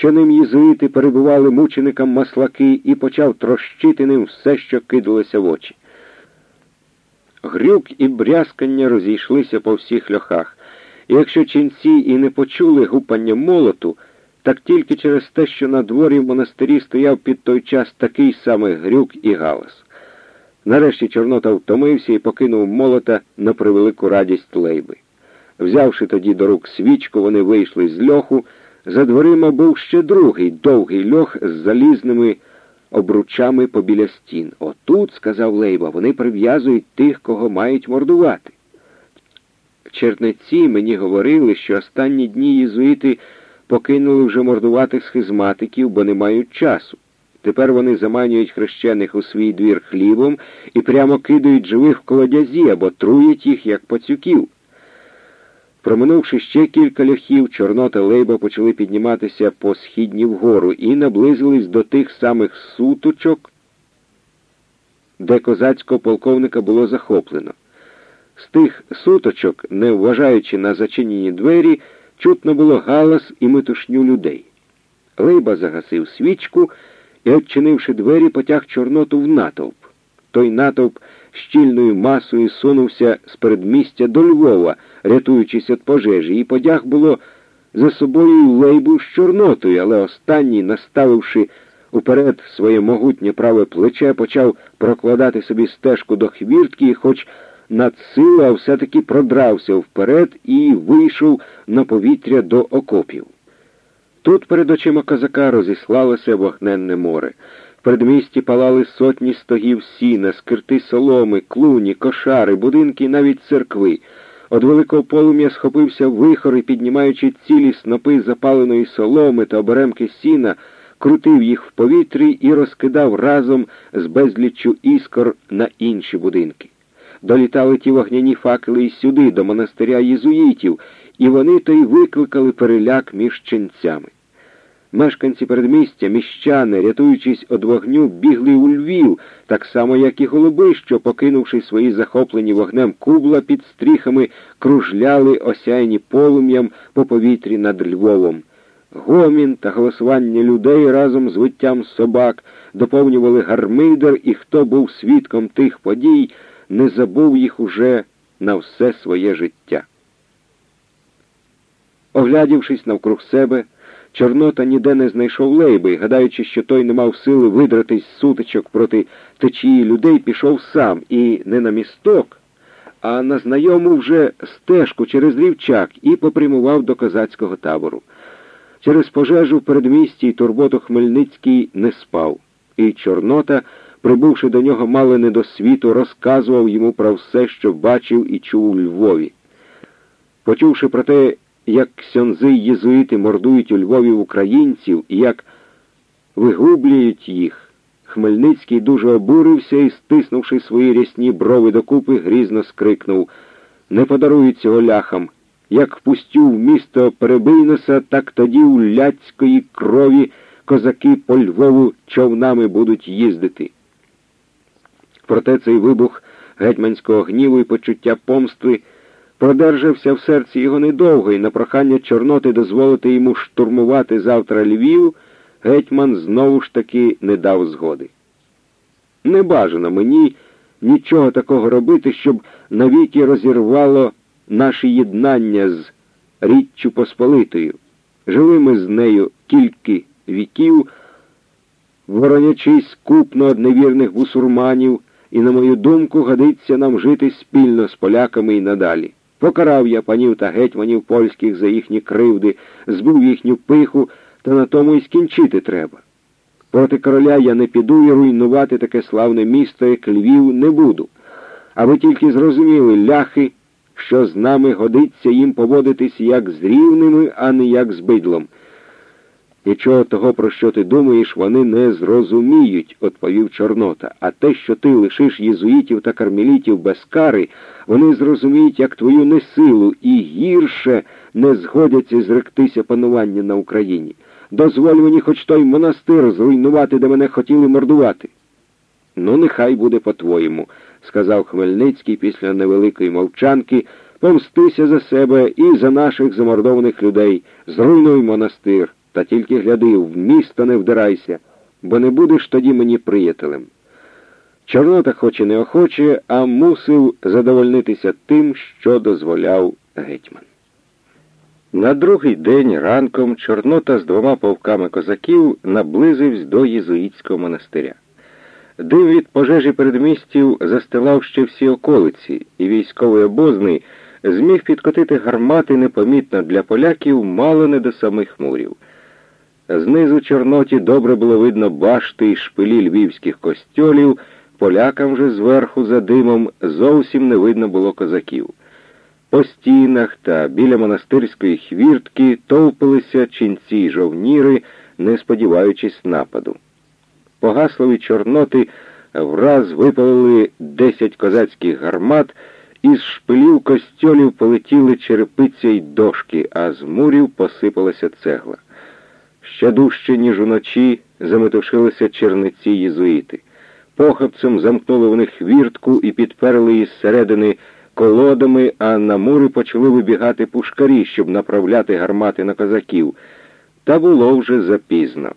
що ним єзуїти перебували мученикам маслаки, і почав трощити ним все, що кидалося в очі. Грюк і брязкання розійшлися по всіх льохах, і якщо ченці і не почули гупання молоту, так тільки через те, що на дворі в монастирі стояв під той час такий самий грюк і галас. Нарешті Чорнота втомився і покинув молота на превелику радість Лейби. Взявши тоді до рук свічку, вони вийшли з льоху. За дверима був ще другий довгий льох з залізними обручами побіля стін. Отут, сказав Лейба, вони прив'язують тих, кого мають мордувати. Чернеці мені говорили, що останні дні єзуїти покинули вже мордувати схизматиків, бо не мають часу. Тепер вони заманюють хрещених у свій двір хлібом і прямо кидають живих в колодязі або труять їх, як пацюків. Проминувши ще кілька ляхів, Чорнота Лейба почали підніматися по східні вгору і наблизились до тих самих суточок, де козацького полковника було захоплено. З тих суточок, не вважаючи на зачинені двері, чутно було галас і метушню людей. Лейба загасив свічку і, відчинивши двері, потяг Чорноту в натовп. Той натовп щільною масою сунувся з передмістя до Львова, рятуючись від пожежі, і подяг було за собою лейбу з Чорнотою, але останній, наставивши уперед своє могутнє праве плече, почав прокладати собі стежку до хвіртки, і хоч над силу, а все-таки продрався вперед і вийшов на повітря до окопів. Тут перед очима козака розіслалося вогненне море. В передмісті палали сотні стогів сіна, скирти соломи, клуні, кошари, будинки і навіть церкви. Од великого полум'я схопився вихор і, піднімаючи цілі снопи запаленої соломи та оберемки сіна, крутив їх в повітрі і розкидав разом з безліччю іскор на інші будинки. Долітали ті вогняні факели і сюди, до монастиря єзуїтів, і вони то й викликали переляк між ченцями. Мешканці передмістя, міщани, рятуючись від вогню, бігли у Львів, так само, як і голуби, що, покинувши свої захоплені вогнем кубла під стріхами, кружляли осяйні полум'ям по повітрі над Львовом. Гомін та голосування людей разом з виттям собак доповнювали гармидер, і хто був свідком тих подій, не забув їх уже на все своє життя. Оглядівшись навкруг себе, Чорнота ніде не знайшов лейби, гадаючи, що той не мав сили видратись з сутичок проти течії людей, пішов сам і не на місток, а на знайому вже стежку через рівчак і попрямував до козацького табору. Через пожежу в передмісті й турботу Хмельницький не спав, і Чорнота, прибувши до нього мало не до світу, розказував йому про все, що бачив і чув у Львові. Почувши про те, як ксьонзи єзуїти мордують у Львові українців і як вигублюють їх, Хмельницький дуже обурився і, стиснувши свої рясні брови докупи, грізно скрикнув Не подарують цього ляхам. Як впустю в місто Перебийноса, так тоді у ляцької крові козаки по Львову човнами будуть їздити. Проте цей вибух гетьманського гніву і почуття помстви продержався в серці його недовго, і на прохання Чорноти дозволити йому штурмувати завтра Львів, гетьман знову ж таки не дав згоди. Не бажано мені нічого такого робити, щоб навіки розірвало наше єднання з Річчю Посполитою. Жили ми з нею кілька віків, воронячись купно од невірних бусурманів, і, на мою думку, годиться нам жити спільно з поляками і надалі. Покарав я панів та гетьманів польських за їхні кривди, збив їхню пиху, та на тому й скінчити треба. Проти короля я не піду і руйнувати таке славне місто, як Львів, не буду. А ви тільки зрозуміли, ляхи, що з нами годиться їм поводитись як з рівними, а не як з бидлом. Нічого того, про що ти думаєш, вони не зрозуміють, відповів Чорнота. А те, що ти лишиш єзуїтів та кармелітів без кари, вони зрозуміють, як твою несилу, і гірше не згодяться зректися панування на Україні. Дозволь мені хоч той монастир зруйнувати, де мене хотіли мордувати. Ну, нехай буде по-твоєму, сказав Хмельницький після невеликої мовчанки. Помстися за себе і за наших замордованих людей. Зруйнуй монастир. Та тільки гляди, в місто не вдирайся, бо не будеш тоді мені приятелем. Чорнота хоч і неохоче, а мусив задовольнитися тим, що дозволяв гетьман. На другий день ранком Чорнота з двома полками козаків наблизився до єзуїтського монастиря. Дим від пожежі передмістів застилав ще всі околиці, і військовий обозний зміг підкотити гармати непомітно для поляків мало не до самих мурів. Знизу Чорноті добре було видно башти й шпилі львівських костьолів, полякам же зверху за димом зовсім не видно було козаків. По стінах та біля монастирської хвіртки товпилися ченці й жовніри, не сподіваючись нападу. Погаслові Чорноти враз випалили десять козацьких гармат, із шпилів костьолів полетіли черепиця й дошки, а з мурів посипалася цегла. Ще дужче, ніж уночі, заметушилися черниці єзуїти. Похапцем замкнули вони хвіртку і підперли її зсередини колодами, а на мури почали вибігати пушкарі, щоб направляти гармати на козаків. Та було вже запізно.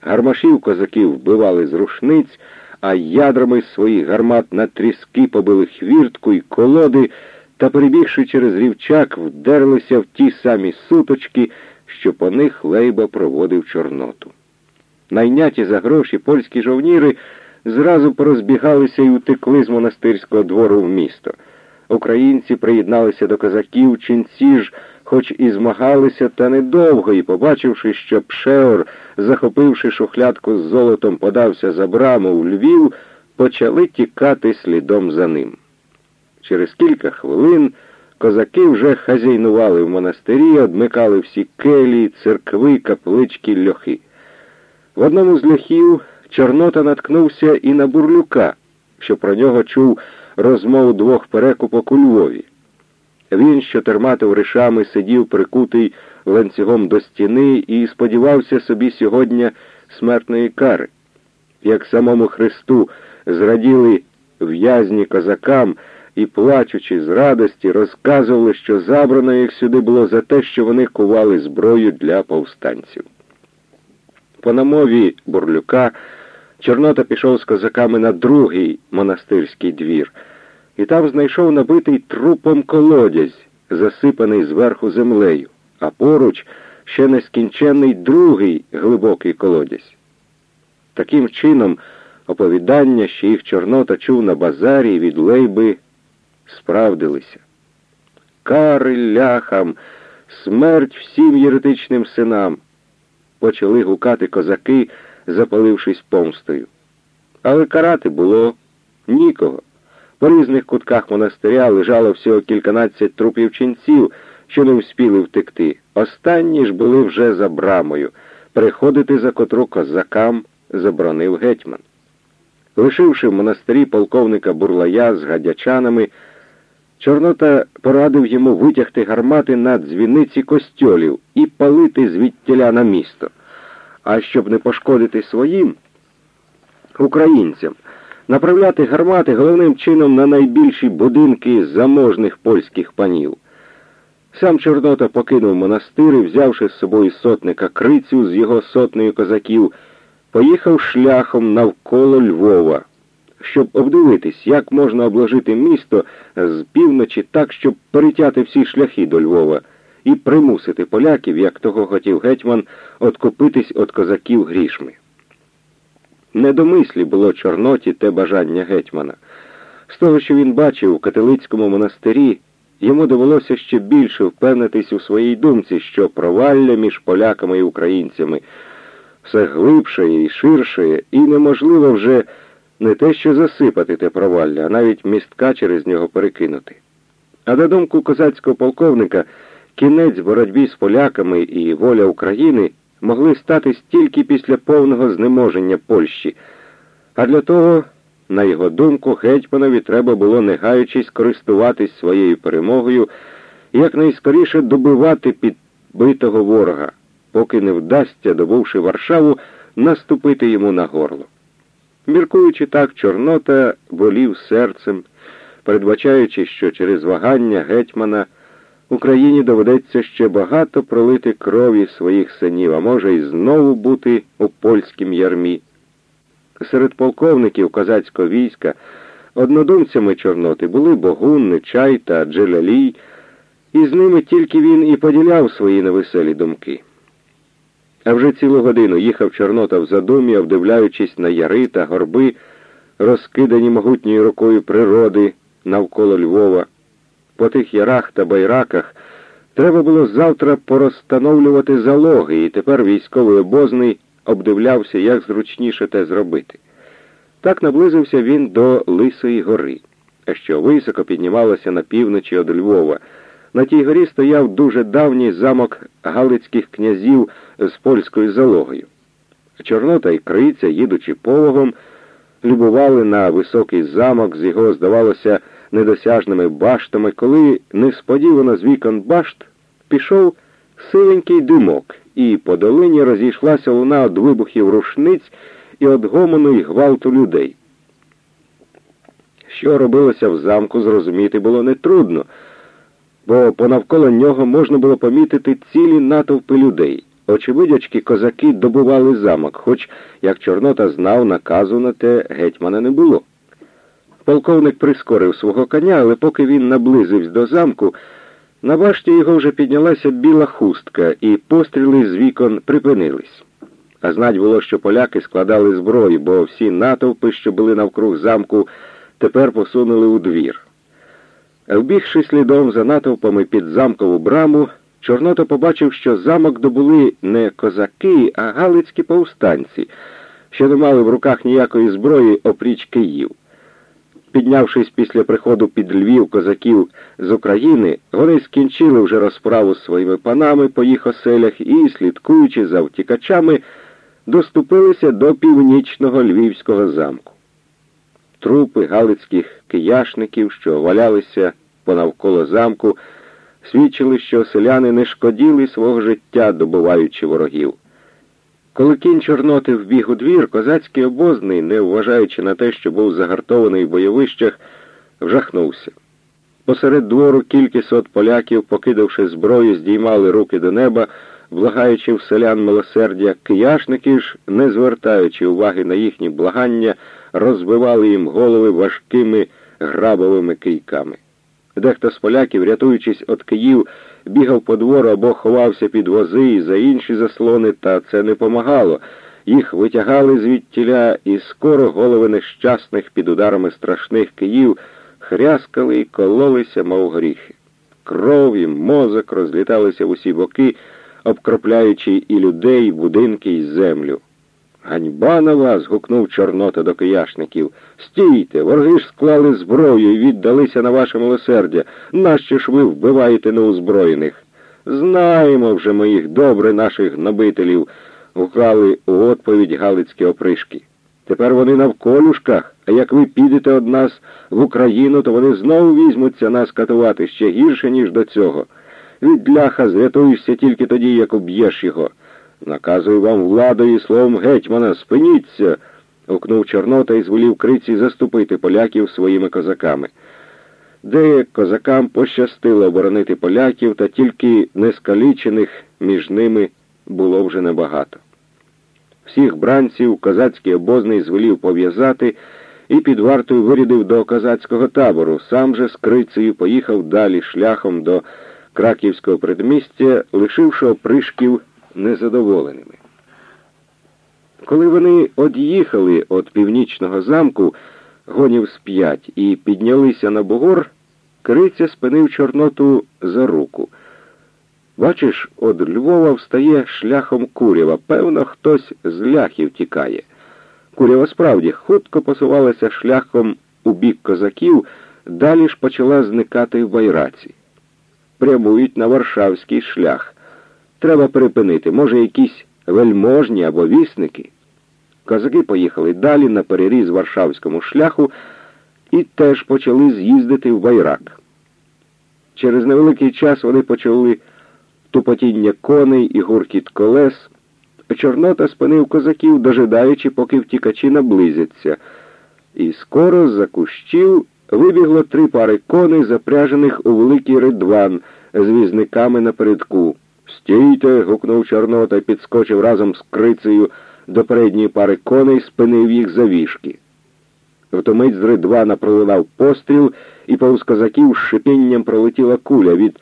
Гармашів козаків вбивали з рушниць, а ядрами своїх гармат на тріски побили хвіртку й колоди та, перебігши через рівчак, вдерлися в ті самі суточки, що по них Лейба проводив Чорноту. Найняті за гроші польські жовніри зразу порозбігалися і утекли з монастирського двору в місто. Українці приєдналися до козаків, ченці ж, хоч і змагалися, та недовго, і, побачивши, що Пшеор, захопивши шухлядку з золотом, подався за браму у Львів, почали тікати слідом за ним. Через кілька хвилин козаки вже хазяйнували в монастирі, одмикали всі келі, церкви, каплички, льохи. В одному з льохів Чорнота наткнувся і на бурлюка, що про нього чув розмову двох перекупок у Львові. Він, що терматив ришами, сидів прикутий ланцюгом до стіни і сподівався собі сьогодні смертної кари. Як самому Христу зраділи в'язні козакам і, плачучи з радості, розказували, що забрано їх сюди було за те, що вони кували зброю для повстанців. По намові Бурлюка Чорнота пішов з козаками на другий монастирський двір, і там знайшов набитий трупом колодязь, засипаний зверху землею, а поруч ще нескінченний другий глибокий колодязь. Таким чином, оповідання, що їх Чорнота чув на базарі від Лейби, справдилися. Кари ляхам, смерть всім єретичним синам, почали гукати козаки запалившись помстою. Але карати було нікого. По різних кутках монастиря лежало всього кільканадцять трупів ченців, що не вспіли втекти. Останні ж були вже за брамою, приходити за котру козакам заборонив гетьман. Лишивши в монастирі полковника бурлая з гадячанами, Чорнота порадив йому витягти гармати на дзвіниці костьолів і палити звідтіля на місто а щоб не пошкодити своїм українцям, направляти гармати головним чином на найбільші будинки заможних польських панів. Сам Чорнота покинув монастир і, взявши з собою сотника крицю з його сотнею козаків, поїхав шляхом навколо Львова, щоб обдивитись, як можна обложити місто з півночі так, щоб перетяти всі шляхи до Львова і примусити поляків, як того хотів гетьман, откупитись від козаків грішми. Не до було Чорноті те бажання гетьмана. З того, що він бачив у католицькому монастирі, йому довелося ще більше впевнитись у своїй думці, що провалля між поляками і українцями все глибше і ширше, і неможливо вже не те, що засипати те провалля, а навіть містка через нього перекинути. А на думку козацького полковника, Кінець боротьбі з поляками і воля України могли статись тільки після повного знеможення Польщі, а для того, на його думку, гетьманові треба було, не гаючись, користуватись своєю перемогою і якнайскоріше добивати підбитого ворога, поки не вдасться, добувши Варшаву, наступити йому на горло. Міркуючи так, Чорнота волів серцем, передбачаючи, що через вагання гетьмана Україні доведеться ще багато пролити крові своїх синів, а може й знову бути у польськім ярмі. Серед полковників козацького війська однодумцями Чорноти були Богун, Нечай та Джелялій, і з ними тільки він і поділяв свої невеселі думки. А вже цілу годину їхав Чорнота в задумі, обдивляючись на яри та горби, розкидані могутньою рукою природи навколо Львова. По тих ярах та байраках треба було завтра порозстановлювати залоги, і тепер військовий обозний обдивлявся, як зручніше те зробити. Так наблизився він до Лисої гори, що високо піднімалася на півночі від Львова. На тій горі стояв дуже давній замок Галицьких князів з польською залогою. Чорнота і криця, їдучи пологом, любували на високий замок з його, здавалося, недосяжними баштами, коли несподівано з вікон башт пішов силенький димок, і по долині розійшлася луна від вибухів рушниць і від гомону й гвалту людей. Що робилося в замку, зрозуміти було нетрудно, бо понавколо нього можна було помітити цілі натовпи людей. Очевидячки, козаки добували замок, хоч, як Чорнота знав, наказу на те гетьмана не було. Полковник прискорив свого коня, але поки він наблизився до замку, на башті його вже піднялася біла хустка, і постріли з вікон припинились. А знать було, що поляки складали зброю, бо всі натовпи, що були навкруг замку, тепер посунули у двір. Вбігши слідом за натовпами під замкову браму, Чорнота побачив, що замок добули не козаки, а галицькі повстанці, що не мали в руках ніякої зброї опріч Київ. Піднявшись після приходу під Львів козаків з України, вони скінчили вже розправу з своїми панами по їх оселях і, слідкуючи за втікачами, доступилися до північного львівського замку. Трупи галицьких кияшників, що валялися понавколо замку, свідчили, що селяни не шкоділи свого життя, добуваючи ворогів. Коли кінь Чорноти вбіг у двір, козацький обозний, не вважаючи на те, що був загартований в бойовищах, вжахнувся. Посеред двору кількісот поляків, покидавши зброю, здіймали руки до неба, благаючи в селян милосердя, кияшники ж, не звертаючи уваги на їхні благання, розбивали їм голови важкими грабовими кийками. Дехто з поляків, рятуючись від Київ, бігав по двору або ховався під вози і за інші заслони, та це не помагало. Їх витягали звідтіля, і скоро голови нещасних під ударами страшних Київ хряскали і кололися, мов горіхи. Кров і мозок розліталися в усі боки, обкропляючи і людей, будинки, і землю. Ганьба на вас. гукнув Чорнота до кияшників. Стійте, вороги ж склали зброю і віддалися на ваше милосердя. Нащо ж ви вбиваєте неозброєних? Знаємо вже ми їх добре, наших гнобителів, гукали у відповідь Галицькі опришки. Тепер вони на вколюшках, а як ви підете од нас в Україну, то вони знову візьмуться нас катувати ще гірше, ніж до цього. Від ляха зрятуєшся тільки тоді, як уб'єш його. Наказую вам владою і словом гетьмана, спиніться, гукнув Чорнота і зволів криці заступити поляків своїми козаками. Де козакам пощастило оборонити поляків, та тільки нескалічених між ними було вже небагато. Всіх бранців козацький обозний звелів пов'язати і під вартою вирядив до козацького табору. Сам же з крицею поїхав далі шляхом до краківського предмістя, лишивши опришків незадоволеними. Коли вони од'їхали від північного замку гонів з п'ять і піднялися на бугор, Криця спинив Чорноту за руку. Бачиш, од Львова встає шляхом курява. Певно, хтось з ляхів тікає. Курява справді хутко посувалася шляхом у бік козаків, далі ж почала зникати в байраці. Прямують на Варшавський шлях. Треба перепинити, може, якісь вельможні або вісники. Козаки поїхали далі на переріз Варшавському шляху і теж почали з'їздити в байрак. Через невеликий час вони почули тупотіння коней і гуркіт колес. Чорнота спинив козаків, дожидаючи, поки втікачі наблизяться, і скоро за кущів вибігло три пари коней, запряжених у великий ридван, з візниками напередку. Стійте. гукнув Чорнота і підскочив разом з крицею до передньої пари коней, спинив їх за вішки. Втомить з ридвана пролунав постріл, і повз козаків з шипінням пролетіла куля від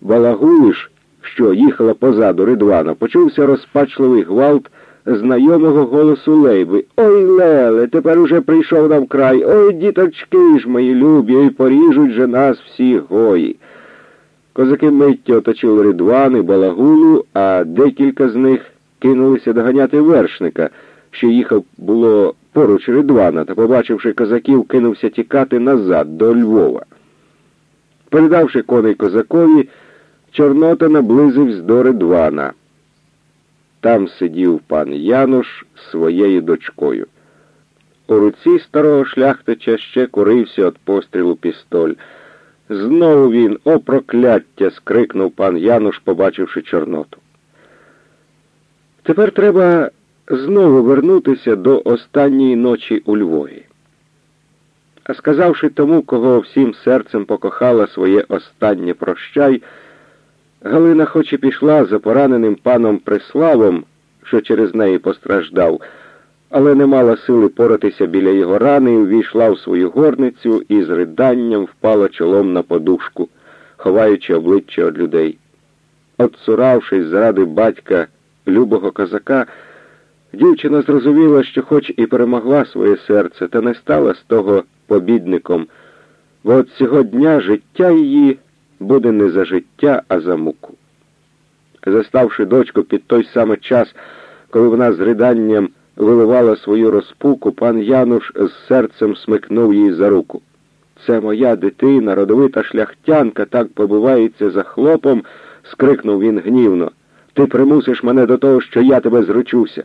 Балагулиш, що їхала позаду ридвана, почувся розпачливий гвалт знайомого голосу Лейби. Ой, Леле, тепер уже прийшов нам край. Ой, діточки ж мої любі, ой поріжуть же нас всі гої. Козаки миттю оточили ридвани, балагулу, а декілька з них кинулися доганяти вершника, що їхав було поруч ридвана, та, побачивши козаків, кинувся тікати назад до Львова. Передавши коней козакові, Чорнота наблизився до ридвана. Там сидів пан Януш своєю дочкою. У руці старого шляхтича ще курився від пострілу пістоль. Знову він, о прокляття! скрикнув пан Януш, побачивши Чорноту. Тепер треба знову вернутися до останньої ночі у Львові. А сказавши тому, кого всім серцем покохала своє останнє прощай, Галина хоч і пішла за пораненим паном Преславом, що через неї постраждав, але не мала сили поратися біля його рани увійшла в свою горницю і з риданням впала чолом на подушку, ховаючи обличчя від людей. Отцуравшись заради батька любого козака, дівчина зрозуміла, що хоч і перемогла своє серце, та не стала з того побідником, бо от цього дня життя її буде не за життя, а за муку. Заставши дочку під той самий час, коли вона з риданням виливала свою розпуку, пан Януш з серцем смикнув її за руку. Це моя дитина, родовита шляхтянка, так побувається за хлопом, скрикнув він гнівно. Ти примусиш мене до того, що я тебе зручуся.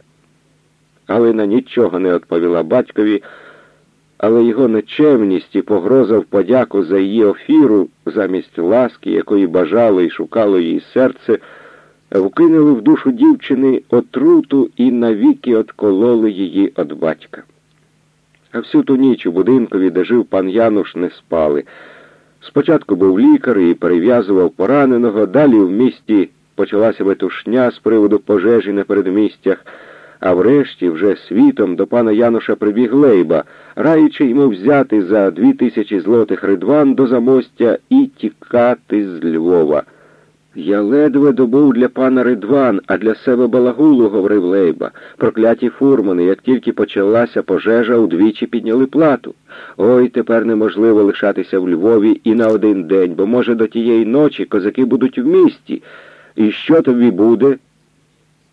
Галина нічого не відповіла батькові, але його нечемність і погроза в подяку за її офіру, замість ласки, якої бажало і шукало її серце, вкинули в душу дівчини отруту і навіки откололи її від батька. А всю ту ніч у будинкові, де жив пан Януш, не спали. Спочатку був лікар і перев'язував пораненого, далі в місті почалася метушня з приводу пожежі на передмістях. А врешті вже світом до пана Януша прибіг Лейба, раючи йому взяти за дві тисячі злотих ридван до замостя і тікати з Львова. Я ледве добув для пана ридван, а для себе балагулу, говорив Лейба. Прокляті фурмани, як тільки почалася пожежа, удвічі підняли плату. Ой, тепер неможливо лишатися в Львові і на один день, бо, може, до тієї ночі козаки будуть в місті. І що тобі буде?